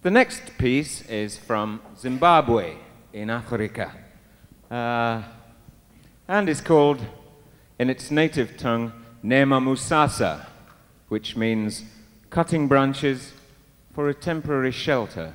The next piece is from Zimbabwe in Africa uh, and is called, in its native tongue, Nhemamusasa, which means cutting branches for a temporary shelter.